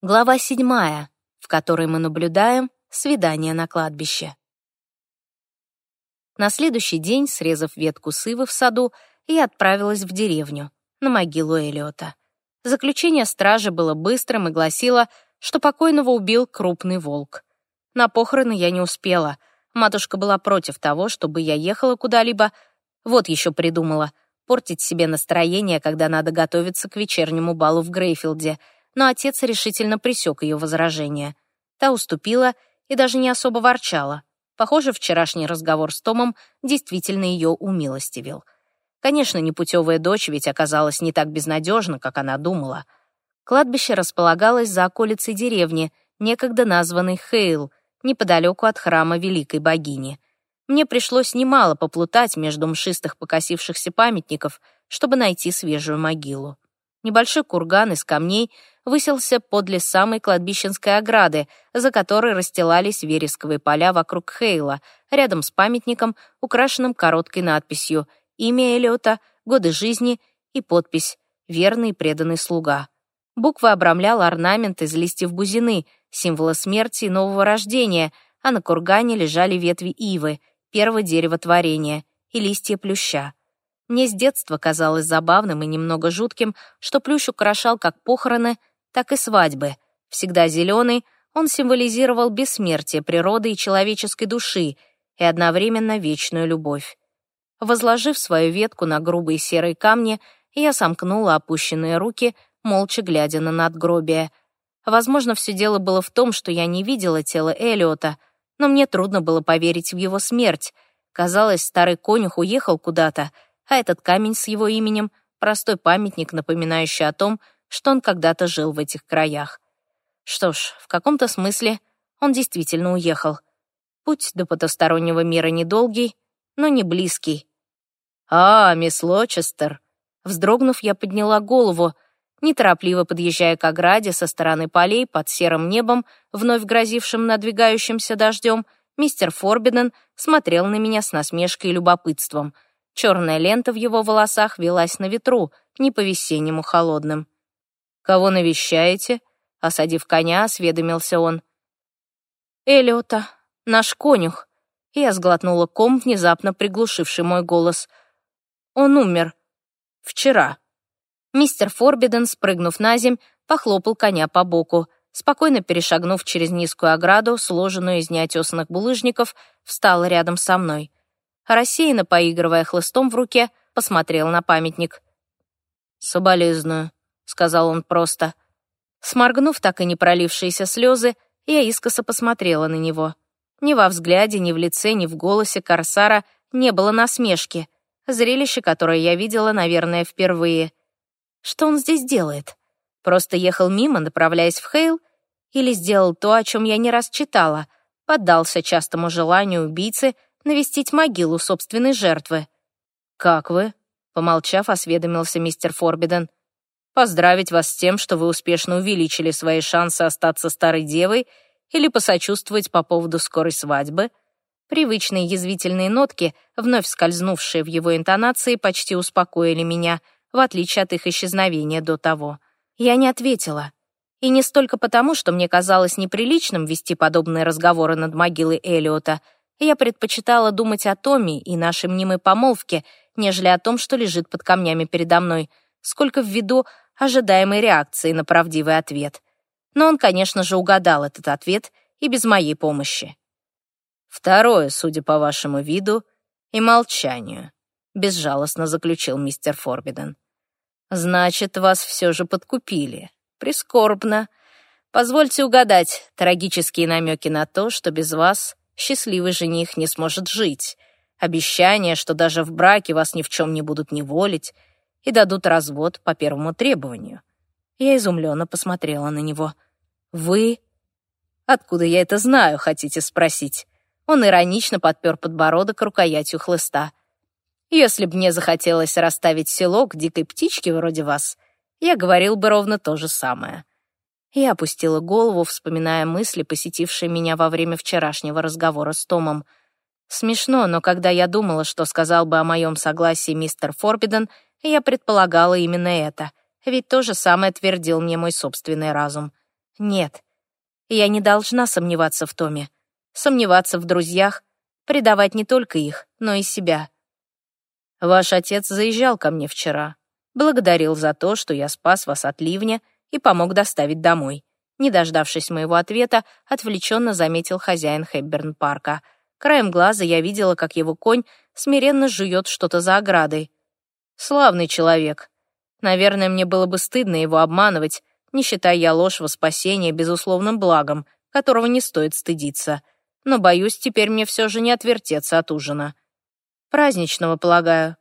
Глава седьмая, в которой мы наблюдаем свидание на кладбище. На следующий день, срезав ветку сывы в саду, я отправилась в деревню, на могилу Элиота. Заключение стражи было быстрым и гласило, что покойного убил крупный волк. На похороны я не успела. Матушка была против того, чтобы я ехала куда-либо. Вот еще придумала — портить себе настроение, когда надо готовиться к вечернему балу в Грейфилде — но отец решительно пресек ее возражение. Та уступила и даже не особо ворчала. Похоже, вчерашний разговор с Томом действительно ее умилостивил. Конечно, непутевая дочь ведь оказалась не так безнадежна, как она думала. Кладбище располагалось за околицей деревни, некогда названной Хейл, неподалеку от храма Великой Богини. Мне пришлось немало поплутать между мшистых покосившихся памятников, чтобы найти свежую могилу. Небольшой курган из камней высился подле самой кладбищенской ограды, за которой расстилались вересковые поля вокруг Хейла, рядом с памятником, украшенным короткой надписью «Имя Эллиота», «Годы жизни» и подпись «Верный и преданный слуга». Буква обрамляла орнамент из листьев бузины, символа смерти и нового рождения, а на кургане лежали ветви ивы, первого дерева творения, и листья плюща. Мне с детства казалось забавным и немного жутким, что плющ украшал как похороны, так и свадьбы. Всегда зеленый, он символизировал бессмертие природы и человеческой души и одновременно вечную любовь. Возложив свою ветку на грубые серые камни, я сомкнула опущенные руки, молча глядя на надгробие. Возможно, все дело было в том, что я не видела тело Элиота, но мне трудно было поверить в его смерть. Казалось, старый конюх уехал куда-то, а этот камень с его именем — простой памятник, напоминающий о том, что он когда-то жил в этих краях. Что ж, в каком-то смысле он действительно уехал. Путь до потустороннего мира недолгий, но не близкий. «А, мисс Лочестер!» Вздрогнув, я подняла голову, неторопливо подъезжая к ограде со стороны полей под серым небом, вновь грозившим надвигающимся дождем, мистер Форбиден смотрел на меня с насмешкой и любопытством. Черная лента в его волосах велась на ветру, не по-весеннему холодным. «Кого навещаете?» — осадив коня, осведомился он. «Элиота, наш конюх». Я сглотнула ком, внезапно приглушивший мой голос. «Он умер. Вчера». Мистер Форбиден, спрыгнув на земь, похлопал коня по боку. Спокойно перешагнув через низкую ограду, сложенную из неотесанных булыжников, встал рядом со мной. Рассеянно поигрывая хлыстом в руке, посмотрел на памятник. «Соболезную», сказал он просто. Сморгнув так и не пролившиеся слезы, я искоса посмотрела на него. Ни во взгляде, ни в лице, ни в голосе Корсара не было насмешки. Зрелище, которое я видела, наверное, впервые. Что он здесь делает? Просто ехал мимо, направляясь в Хейл? Или сделал то, о чем я не раз читала, поддался частому желанию убийцы навестить могилу собственной жертвы? «Как вы?» — помолчав, осведомился мистер Форбиден поздравить вас с тем, что вы успешно увеличили свои шансы остаться старой девой или посочувствовать по поводу скорой свадьбы. Привычные язвительные нотки, вновь скользнувшие в его интонации, почти успокоили меня, в отличие от их исчезновения до того. Я не ответила. И не столько потому, что мне казалось неприличным вести подобные разговоры над могилой Элиота. Я предпочитала думать о Томе и нашей мнимой помолвке, нежели о том, что лежит под камнями передо мной, сколько в виду ожидаемой реакции на правдивый ответ. Но он, конечно же, угадал этот ответ и без моей помощи. «Второе, судя по вашему виду, и молчанию», — безжалостно заключил мистер Форбиден. «Значит, вас все же подкупили. Прискорбно. Позвольте угадать трагические намеки на то, что без вас счастливый жених не сможет жить. Обещание, что даже в браке вас ни в чем не будут неволить, и дадут развод по первому требованию. Я изумленно посмотрела на него. «Вы...» «Откуда я это знаю, хотите спросить?» Он иронично подпер подбородок рукоятью хлыста. «Если б мне захотелось расставить селок дикой птички вроде вас, я говорил бы ровно то же самое». Я опустила голову, вспоминая мысли, посетившие меня во время вчерашнего разговора с Томом. Смешно, но когда я думала, что сказал бы о моем согласии мистер Форбиден, я предполагала именно это, ведь то же самое твердил мне мой собственный разум. Нет, я не должна сомневаться в Томе. Сомневаться в друзьях, предавать не только их, но и себя. Ваш отец заезжал ко мне вчера. Благодарил за то, что я спас вас от ливня и помог доставить домой. Не дождавшись моего ответа, отвлеченно заметил хозяин Хэбберн-парка. Краем глаза я видела, как его конь смиренно жует что-то за оградой. Славный человек. Наверное, мне было бы стыдно его обманывать, не считая я ложь во спасение безусловным благом, которого не стоит стыдиться. Но, боюсь, теперь мне все же не отвертеться от ужина. Праздничного, полагаю.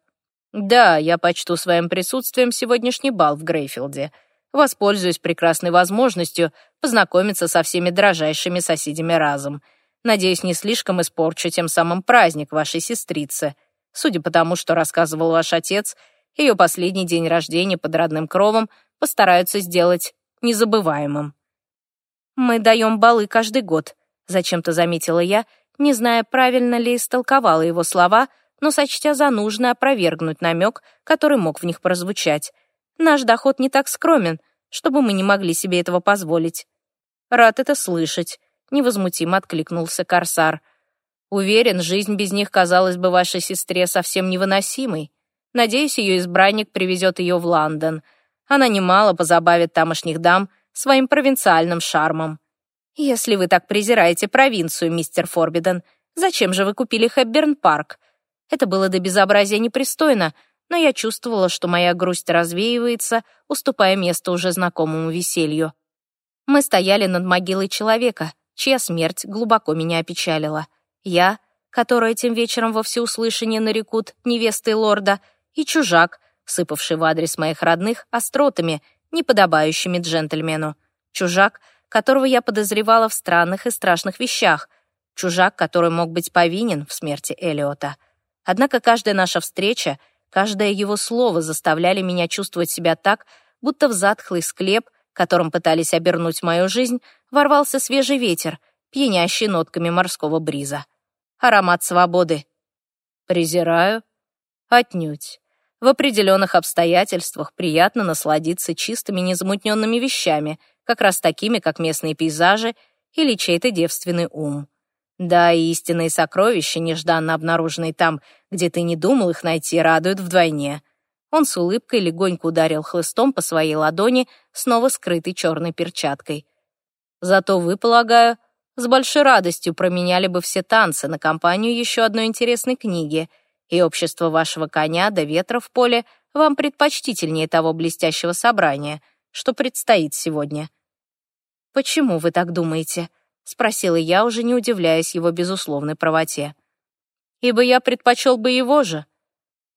Да, я почту своим присутствием сегодняшний бал в Грейфилде. Воспользуюсь прекрасной возможностью познакомиться со всеми дрожайшими соседями разом. Надеюсь, не слишком испорчу тем самым праздник вашей сестрицы. Судя по тому, что рассказывал ваш отец, ее последний день рождения под родным кровом постараются сделать незабываемым. «Мы даем балы каждый год», — зачем-то заметила я, не зная, правильно ли истолковала его слова, но сочтя за нужное опровергнуть намек, который мог в них прозвучать. «Наш доход не так скромен, чтобы мы не могли себе этого позволить». «Рад это слышать», — невозмутимо откликнулся Корсар. «Уверен, жизнь без них казалась бы вашей сестре совсем невыносимой. Надеюсь, ее избранник привезет ее в Лондон. Она немало позабавит тамошних дам своим провинциальным шармом. Если вы так презираете провинцию, мистер Форбиден, зачем же вы купили Хэбберн-парк? Это было до безобразия непристойно, но я чувствовала, что моя грусть развеивается, уступая место уже знакомому веселью. Мы стояли над могилой человека, чья смерть глубоко меня опечалила. Я, которая этим вечером во всеуслышание нарекут невестой лорда, и чужак, сыпавший в адрес моих родных остротами, неподобающими джентльмену. Чужак, которого я подозревала в странных и страшных вещах. Чужак, который мог быть повинен в смерти Элиота. Однако каждая наша встреча, каждое его слово заставляли меня чувствовать себя так, будто в затхлый склеп, которым пытались обернуть мою жизнь, ворвался свежий ветер, пьянящий нотками морского бриза. Аромат свободы. Презираю? Отнюдь. В определенных обстоятельствах приятно насладиться чистыми незамутненными вещами, как раз такими, как местные пейзажи или чей-то девственный ум. Да, и истинные сокровища, нежданно обнаруженные там, где ты не думал их найти, радуют вдвойне. Он с улыбкой легонько ударил хлыстом по своей ладони, снова скрытой черной перчаткой. Зато вы, полагаю, с большой радостью променяли бы все танцы на компанию еще одной интересной книги, и общество вашего коня до ветра в поле вам предпочтительнее того блестящего собрания, что предстоит сегодня. Почему вы так думаете? — спросила я, уже не удивляясь его безусловной правоте. «Ибо я предпочел бы его же.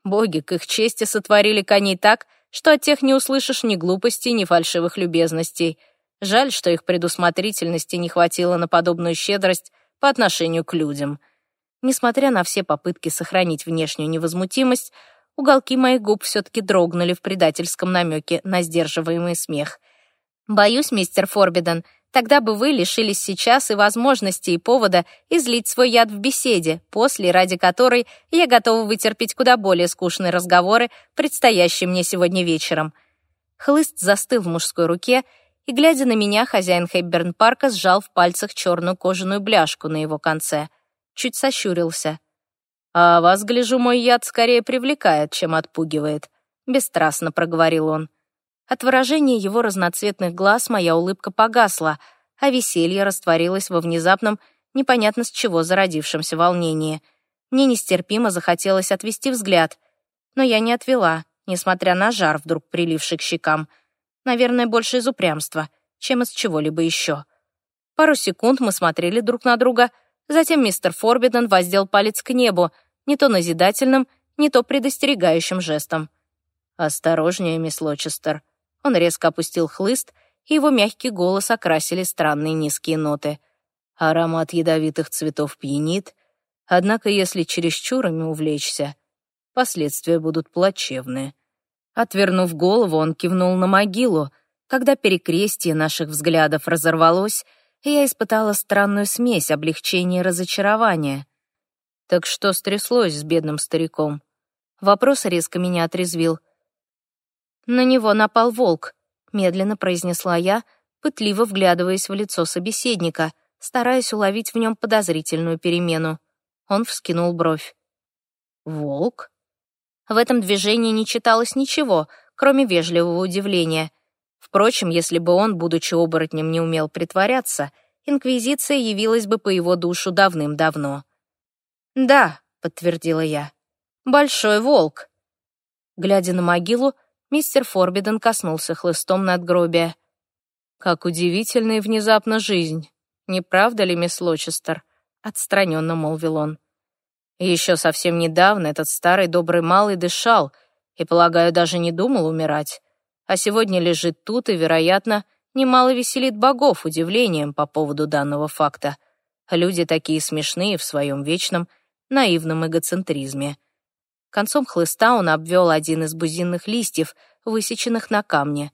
Боги к их чести сотворили коней так, что от тех не услышишь ни глупостей, ни фальшивых любезностей. Жаль, что их предусмотрительности не хватило на подобную щедрость по отношению к людям. Несмотря на все попытки сохранить внешнюю невозмутимость, уголки моих губ все-таки дрогнули в предательском намеке на сдерживаемый смех. «Боюсь, мистер Форбиден», Тогда бы вы лишились сейчас и возможности, и повода излить свой яд в беседе, после, ради которой я готова вытерпеть куда более скучные разговоры, предстоящие мне сегодня вечером. Хлыст застыл в мужской руке, и, глядя на меня, хозяин Хэбберн-парка сжал в пальцах черную кожаную бляшку на его конце. Чуть сощурился. «А вас, гляжу, мой яд скорее привлекает, чем отпугивает», — бесстрастно проговорил он. От выражения его разноцветных глаз моя улыбка погасла, а веселье растворилось во внезапном, непонятно с чего зародившемся волнении. Мне нестерпимо захотелось отвести взгляд, но я не отвела, несмотря на жар, вдруг приливший к щекам. Наверное, больше из упрямства, чем из чего-либо еще. Пару секунд мы смотрели друг на друга, затем мистер Форбиден воздел палец к небу, не то назидательным, не то предостерегающим жестом. «Осторожнее, мисс Лочестер», он резко опустил хлыст, и его мягкий голос окрасили странные низкие ноты. Аромат ядовитых цветов пьянит, однако если чересчур ими увлечься, последствия будут плачевные. Отвернув голову, он кивнул на могилу. Когда перекрестие наших взглядов разорвалось, я испытала странную смесь облегчения и разочарования. Так что стряслось с бедным стариком? Вопрос резко меня отрезвил — «На него напал волк», — медленно произнесла я, пытливо вглядываясь в лицо собеседника, стараясь уловить в нем подозрительную перемену. Он вскинул бровь. «Волк?» В этом движении не читалось ничего, кроме вежливого удивления. Впрочем, если бы он, будучи оборотнем, не умел притворяться, Инквизиция явилась бы по его душу давным-давно. «Да», — подтвердила я, — «большой волк». Глядя на могилу, мистер Форбиден коснулся хлыстом надгробия. «Как удивительна и внезапна жизнь, не правда ли, мисс Лочестер?» — отстраненно молвил он. Еще совсем недавно этот старый добрый малый дышал и, полагаю, даже не думал умирать, а сегодня лежит тут и, вероятно, немало веселит богов удивлением по поводу данного факта. Люди такие смешные в своем вечном, наивном эгоцентризме. Концом хлыста он обвел один из бузинных листьев, высеченных на камне.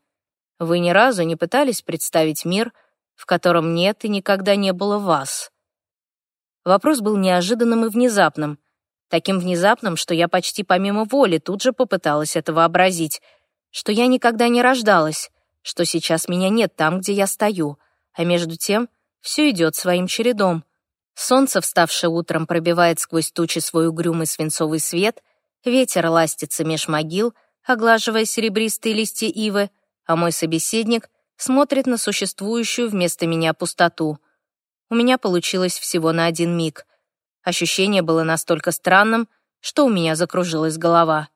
Вы ни разу не пытались представить мир, в котором нет и никогда не было вас? Вопрос был неожиданным и внезапным. Таким внезапным, что я почти помимо воли тут же попыталась это вообразить, что я никогда не рождалась, что сейчас меня нет там, где я стою, а между тем все идет своим чередом. Солнце, вставшее утром, пробивает сквозь тучи свой угрюмый свинцовый свет, ветер ластится меж могил, оглаживая серебристые листья ивы, а мой собеседник смотрит на существующую вместо меня пустоту — у меня получилось всего на один миг. Ощущение было настолько странным, что у меня закружилась голова.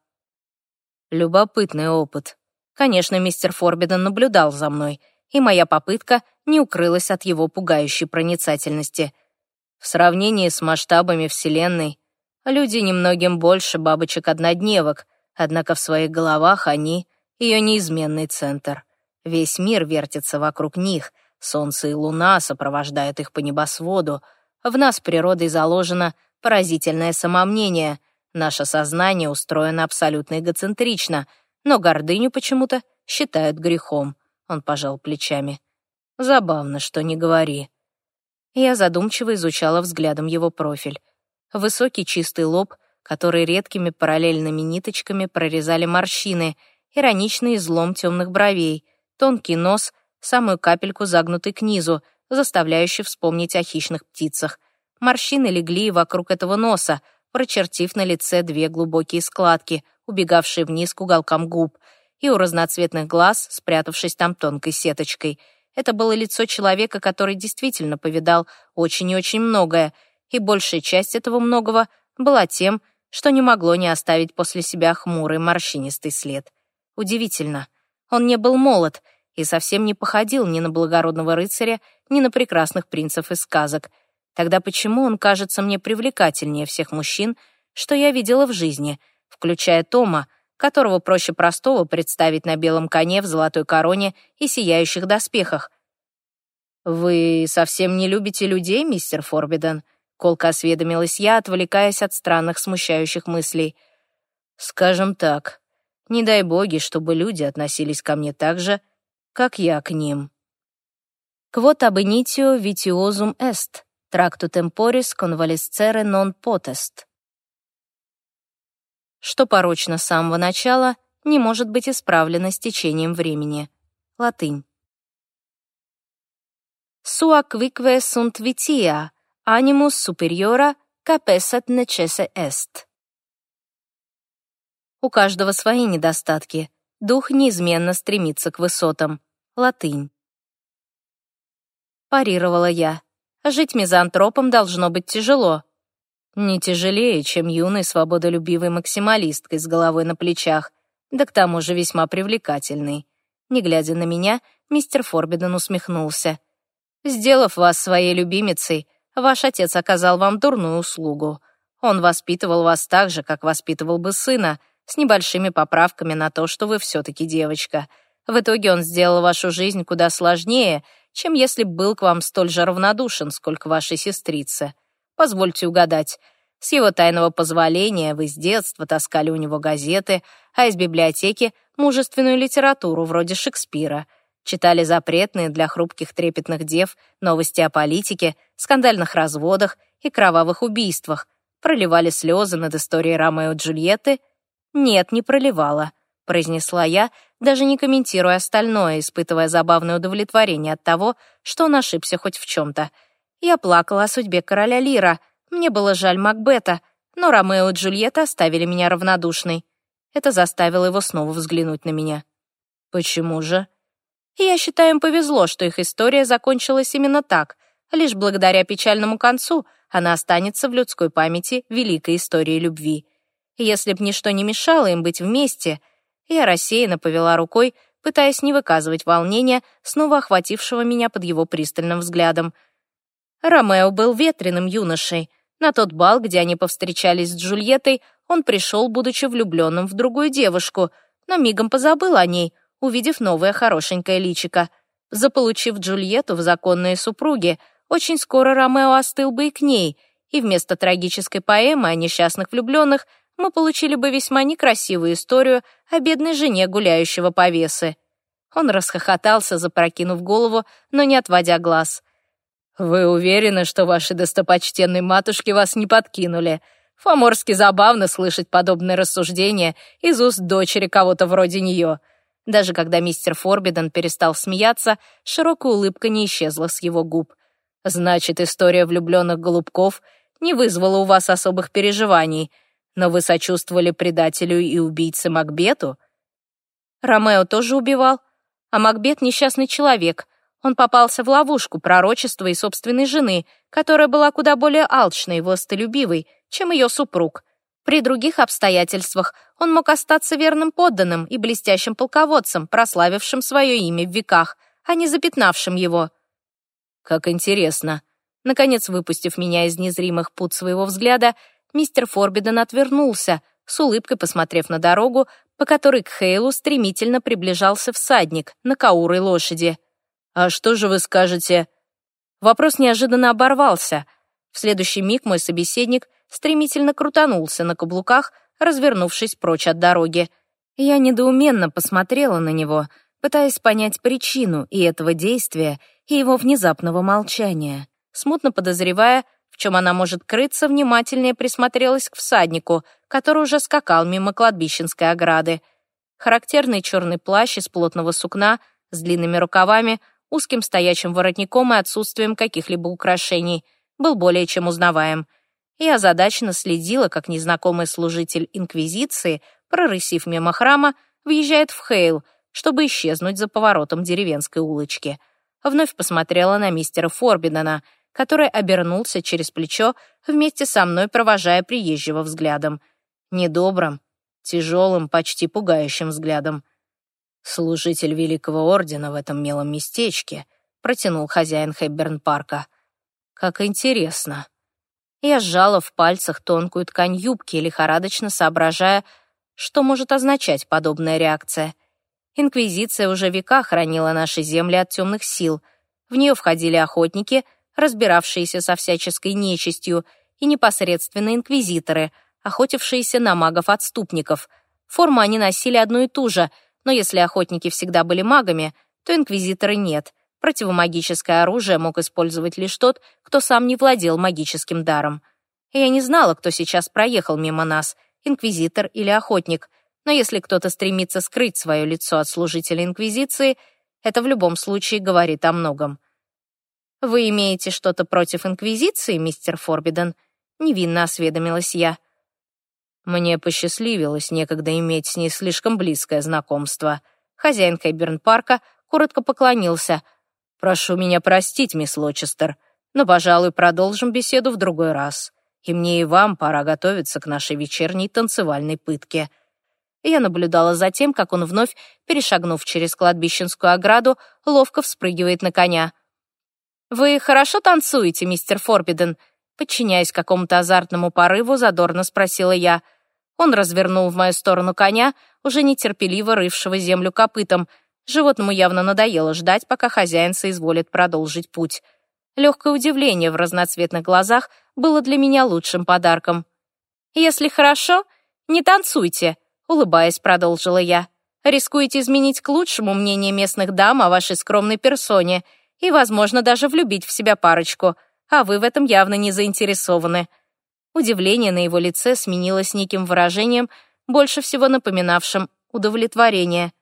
Любопытный опыт. Конечно, мистер Форбиден наблюдал за мной, и моя попытка не укрылась от его пугающей проницательности. В сравнении с масштабами Вселенной, люди немногим больше бабочек-однодневок, однако в своих головах они — ее неизменный центр. Весь мир вертится вокруг них, Солнце и луна сопровождают их по небосводу. В нас природой заложено поразительное самомнение. Наше сознание устроено абсолютно эгоцентрично, но гордыню почему-то считают грехом. Он пожал плечами. Забавно, что не говори. Я задумчиво изучала взглядом его профиль. Высокий чистый лоб, который редкими параллельными ниточками прорезали морщины, ироничный излом темных бровей, тонкий нос самую капельку загнутый к низу, заставляющий вспомнить о хищных птицах. Морщины легли вокруг этого носа, прочертив на лице две глубокие складки, убегавшие вниз к уголкам губ, и у разноцветных глаз, спрятавшись там тонкой сеточкой. Это было лицо человека, который действительно повидал очень и очень многое, и большая часть этого многого была тем, что не могло не оставить после себя хмурый морщинистый след. Удивительно. Он не был молод — и совсем не походил ни на благородного рыцаря, ни на прекрасных принцев из сказок. Тогда почему он кажется мне привлекательнее всех мужчин, что я видела в жизни, включая Тома, которого проще простого представить на белом коне в золотой короне и сияющих доспехах? «Вы совсем не любите людей, мистер Форбиден?» — колко осведомилась я, отвлекаясь от странных смущающих мыслей. «Скажем так, не дай боги, чтобы люди относились ко мне так же, как я к ним. Quod ab initio vitiosum est, tractu temporis convalescere non potest. Что порочно с самого начала, не может быть исправлено с течением времени. Латынь. Sua quique sunt vitia, animus superiora capesset necesse est. У каждого свои недостатки, Дух неизменно стремится к высотам. Латынь. Парировала я. Жить мизантропом должно быть тяжело. Не тяжелее, чем юной свободолюбивой максималисткой с головой на плечах, да к тому же весьма привлекательной. Не глядя на меня, мистер Форбиден усмехнулся. «Сделав вас своей любимицей, ваш отец оказал вам дурную услугу. Он воспитывал вас так же, как воспитывал бы сына, с небольшими поправками на то, что вы все-таки девочка. В итоге он сделал вашу жизнь куда сложнее, чем если бы был к вам столь же равнодушен, сколько вашей сестрице. Позвольте угадать. С его тайного позволения вы с детства таскали у него газеты, а из библиотеки — мужественную литературу вроде Шекспира. Читали запретные для хрупких трепетных дев новости о политике, скандальных разводах и кровавых убийствах, проливали слезы над историей Ромео и Джульетты — «Нет, не проливала», — произнесла я, даже не комментируя остальное, испытывая забавное удовлетворение от того, что он ошибся хоть в чем-то. Я плакала о судьбе короля Лира. Мне было жаль Макбета, но Ромео и Джульетта оставили меня равнодушной. Это заставило его снова взглянуть на меня. «Почему же?» И я считаю, им повезло, что их история закончилась именно так. Лишь благодаря печальному концу она останется в людской памяти великой историей любви. Если б ничто не мешало им быть вместе, я рассеянно повела рукой, пытаясь не выказывать волнения, снова охватившего меня под его пристальным взглядом. Ромео был ветреным юношей. На тот бал, где они повстречались с Джульеттой, он пришел, будучи влюбленным в другую девушку, но мигом позабыл о ней, увидев новое хорошенькое личико. Заполучив Джульетту в законные супруги, очень скоро Ромео остыл бы и к ней, и вместо трагической поэмы о несчастных влюбленных мы получили бы весьма некрасивую историю о бедной жене гуляющего повесы. Он расхохотался, запрокинув голову, но не отводя глаз. «Вы уверены, что ваши достопочтенные матушки вас не подкинули? Фоморски забавно слышать подобные рассуждения из уст дочери кого-то вроде нее. Даже когда мистер Форбиден перестал смеяться, широкая улыбка не исчезла с его губ. «Значит, история влюбленных голубков не вызвала у вас особых переживаний, но вы сочувствовали предателю и убийце Макбету?» «Ромео тоже убивал, а Макбет — несчастный человек. Он попался в ловушку пророчества и собственной жены, которая была куда более алчной и властолюбивой, чем ее супруг. При других обстоятельствах он мог остаться верным подданным и блестящим полководцем, прославившим свое имя в веках, а не запятнавшим его. «Как интересно!» Наконец, выпустив меня из незримых пут своего взгляда, мистер Форбиден отвернулся, с улыбкой посмотрев на дорогу, по которой к Хейлу стремительно приближался всадник на каурой лошади. «А что же вы скажете?» Вопрос неожиданно оборвался. В следующий миг мой собеседник — стремительно крутанулся на каблуках, развернувшись прочь от дороги. Я недоуменно посмотрела на него, пытаясь понять причину и этого действия, и его внезапного молчания. Смутно подозревая, в чем она может крыться, внимательнее присмотрелась к всаднику, который уже скакал мимо кладбищенской ограды. Характерный черный плащ из плотного сукна с длинными рукавами, узким стоячим воротником и отсутствием каких-либо украшений был более чем узнаваем — и озадаченно следила, как незнакомый служитель Инквизиции, прорысив мимо храма, въезжает в Хейл, чтобы исчезнуть за поворотом деревенской улочки. Вновь посмотрела на мистера Форбидена, который обернулся через плечо, вместе со мной провожая приезжего взглядом. Недобрым, тяжелым, почти пугающим взглядом. «Служитель Великого Ордена в этом милом местечке», — протянул хозяин Хэбберн-парка. «Как интересно». Я сжала в пальцах тонкую ткань юбки, лихорадочно соображая, что может означать подобная реакция. Инквизиция уже века хранила наши земли от темных сил. В нее входили охотники, разбиравшиеся со всяческой нечистью, и непосредственно инквизиторы, охотившиеся на магов-отступников. Форму они носили одну и ту же, но если охотники всегда были магами, то инквизиторы нет — Противомагическое оружие мог использовать лишь тот, кто сам не владел магическим даром. Я не знала, кто сейчас проехал мимо нас, инквизитор или охотник, но если кто-то стремится скрыть свое лицо от служителя инквизиции, это в любом случае говорит о многом. «Вы имеете что-то против инквизиции, мистер Форбиден?» — невинно осведомилась я. Мне посчастливилось некогда иметь с ней слишком близкое знакомство. Хозяин Хэйберн-парка коротко поклонился — «Прошу меня простить, мисс Лочестер, но, пожалуй, продолжим беседу в другой раз. И мне и вам пора готовиться к нашей вечерней танцевальной пытке». Я наблюдала за тем, как он вновь, перешагнув через кладбищенскую ограду, ловко вспрыгивает на коня. «Вы хорошо танцуете, мистер Форбиден?» Подчиняясь какому-то азартному порыву, задорно спросила я. Он развернул в мою сторону коня, уже нетерпеливо рывшего землю копытом, Животному явно надоело ждать, пока хозяин соизволит продолжить путь. Легкое удивление в разноцветных глазах было для меня лучшим подарком. «Если хорошо, не танцуйте», — улыбаясь, продолжила я. «Рискуете изменить к лучшему мнение местных дам о вашей скромной персоне и, возможно, даже влюбить в себя парочку, а вы в этом явно не заинтересованы». Удивление на его лице сменилось неким выражением, больше всего напоминавшим удовлетворение.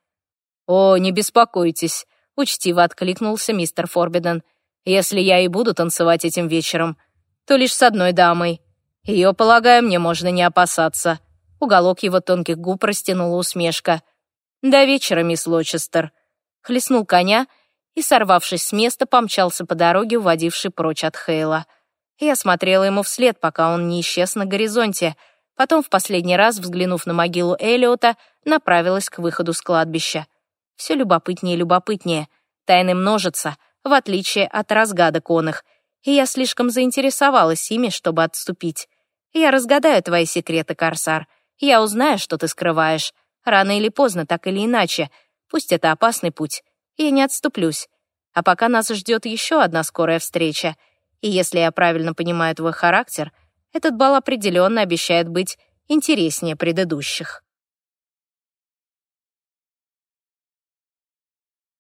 «О, не беспокойтесь», — учтиво откликнулся мистер Форбиден. «Если я и буду танцевать этим вечером, то лишь с одной дамой. Ее, полагаю, мне можно не опасаться». Уголок его тонких губ растянула усмешка. «До вечера, мисс Лочестер». Хлестнул коня и, сорвавшись с места, помчался по дороге, уводившей прочь от Хейла. Я смотрела ему вслед, пока он не исчез на горизонте. Потом, в последний раз, взглянув на могилу Элиота, направилась к выходу с кладбища. Все любопытнее и любопытнее. Тайны множатся, в отличие от разгадок оных, и я слишком заинтересовалась ими, чтобы отступить. Я разгадаю твои секреты, Корсар. Я узнаю, что ты скрываешь. Рано или поздно, так или иначе. Пусть это опасный путь. Я не отступлюсь. А пока нас ждет еще одна скорая встреча. И если я правильно понимаю твой характер, этот бал определенно обещает быть интереснее предыдущих.